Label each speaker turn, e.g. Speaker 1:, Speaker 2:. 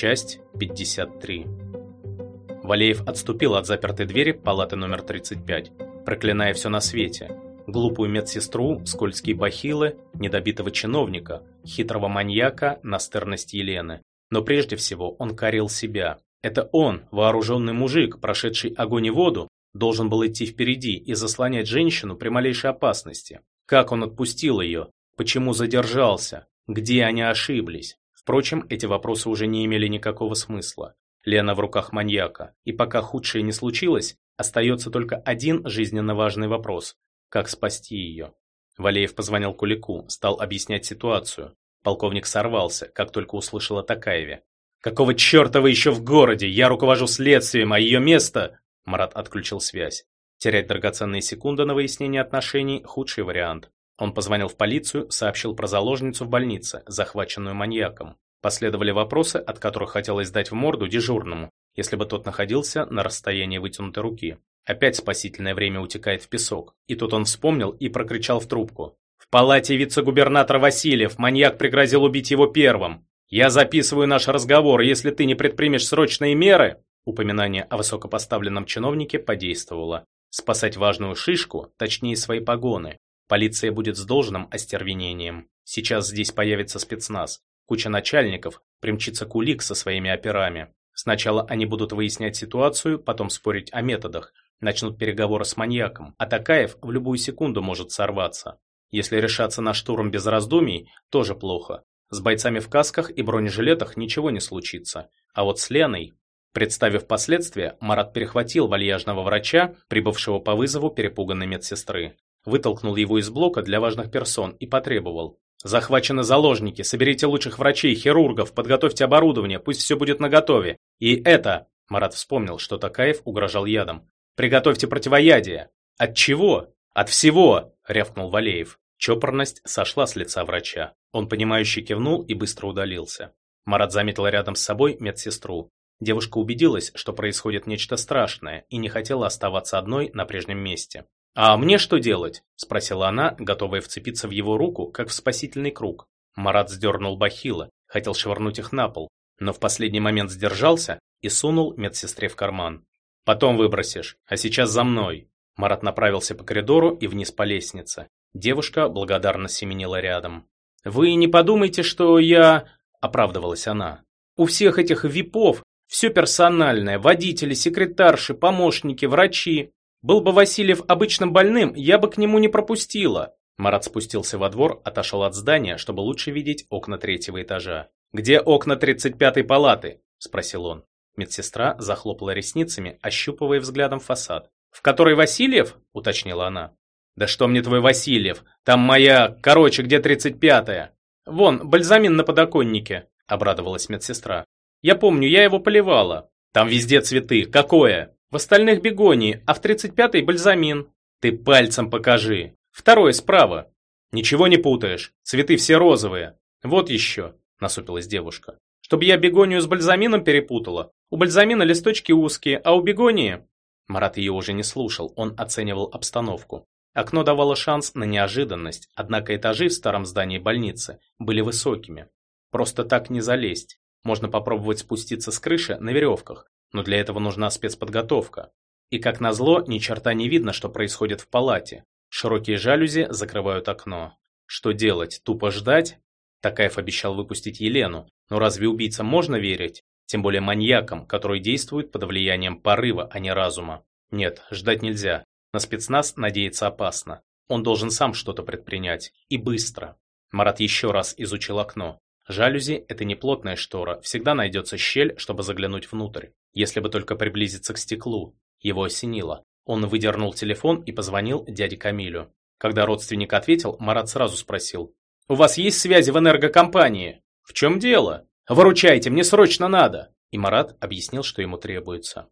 Speaker 1: Часть 53. Валеев отступил от запертой двери палаты номер 35, проклиная все на свете. Глупую медсестру, скользкие бахилы, недобитого чиновника, хитрого маньяка, настырность Елены. Но прежде всего он корил себя. Это он, вооруженный мужик, прошедший огонь и воду, должен был идти впереди и заслонять женщину при малейшей опасности. Как он отпустил ее? Почему задержался? Где они ошиблись? Впрочем, эти вопросы уже не имели никакого смысла. Лена в руках маньяка, и пока худшее не случилось, остается только один жизненно важный вопрос – как спасти ее? Валеев позвонил Кулику, стал объяснять ситуацию. Полковник сорвался, как только услышал о Такаеве. «Какого черта вы еще в городе? Я руковожу следствием, а ее место...» Марат отключил связь. Терять драгоценные секунды на выяснение отношений – худший вариант. Он позвонил в полицию, сообщил про заложницу в больнице, захваченную маньяком. Последовали вопросы, от которых хотелось дать в морду дежурному, если бы тот находился на расстоянии вытянутой руки. Опять спасительное время утекает в песок. И тут он вспомнил и прокричал в трубку. «В палате вице-губернатор Васильев! Маньяк пригрозил убить его первым! Я записываю наш разговор, если ты не предпримешь срочные меры...» Упоминание о высокопоставленном чиновнике подействовало. Спасать важную шишку, точнее свои погоны, Полиция будет с должным остервенением. Сейчас здесь появится спецназ. Куча начальников, примчится кулик со своими операми. Сначала они будут выяснять ситуацию, потом спорить о методах. Начнут переговоры с маньяком, а Такаев в любую секунду может сорваться. Если решаться на штурм без раздумий, тоже плохо. С бойцами в касках и бронежилетах ничего не случится. А вот с Леной... Представив последствия, Марат перехватил вальяжного врача, прибывшего по вызову перепуганной медсестры вытолкнул его из блока для важных персон и потребовал. «Захвачены заложники, соберите лучших врачей, хирургов, подготовьте оборудование, пусть все будет наготове. И это...» Марат вспомнил, что Такаев угрожал ядом. «Приготовьте противоядие!» «От чего?» «От всего!» — рявкнул Валеев. Чопорность сошла с лица врача. Он, понимающе кивнул и быстро удалился. Марат заметил рядом с собой медсестру. Девушка убедилась, что происходит нечто страшное, и не хотела оставаться одной на прежнем месте. «А мне что делать?» – спросила она, готовая вцепиться в его руку, как в спасительный круг. Марат сдернул бахилы, хотел швырнуть их на пол, но в последний момент сдержался и сунул медсестре в карман. «Потом выбросишь, а сейчас за мной». Марат направился по коридору и вниз по лестнице. Девушка благодарно семенила рядом. «Вы не подумайте, что я...» – оправдывалась она. «У всех этих випов все персональное, водители, секретарши, помощники, врачи. Был бы Васильев обычным больным, я бы к нему не пропустила. Марат спустился во двор, отошел от здания, чтобы лучше видеть окна третьего этажа. «Где окна 35-й палаты?» – спросил он. Медсестра захлопала ресницами, ощупывая взглядом фасад. «В которой Васильев?» – уточнила она. «Да что мне твой Васильев? Там моя... Короче, где 35-я?» «Вон, бальзамин на подоконнике», – обрадовалась медсестра. «Я помню, я его поливала. Там везде цветы. Какое?» В остальных бегонии, а в 35-й бальзамин. Ты пальцем покажи. Второй справа. Ничего не путаешь, цветы все розовые. Вот еще, насупилась девушка. Чтоб я бегонию с бальзамином перепутала. У бальзамина листочки узкие, а у бегонии... Марат ее уже не слушал, он оценивал обстановку. Окно давало шанс на неожиданность, однако этажи в старом здании больницы были высокими. Просто так не залезть. Можно попробовать спуститься с крыши на веревках, но для этого нужна спецподготовка. И как назло, ни черта не видно, что происходит в палате. Широкие жалюзи закрывают окно. Что делать? Тупо ждать? Такаев обещал выпустить Елену, но разве убийцам можно верить? Тем более маньякам, которые действуют под влиянием порыва, а не разума. Нет, ждать нельзя. На спецназ надеяться опасно. Он должен сам что-то предпринять. И быстро. Марат еще раз изучил окно. Жалюзи – это не плотная штора, всегда найдется щель, чтобы заглянуть внутрь. Если бы только приблизиться к стеклу. Его осенило. Он выдернул телефон и позвонил дяде Камилю. Когда родственник ответил, Марат сразу спросил. «У вас есть связи в энергокомпании?» «В чем дело?» «Выручайте, мне срочно надо!» И Марат объяснил, что ему требуется.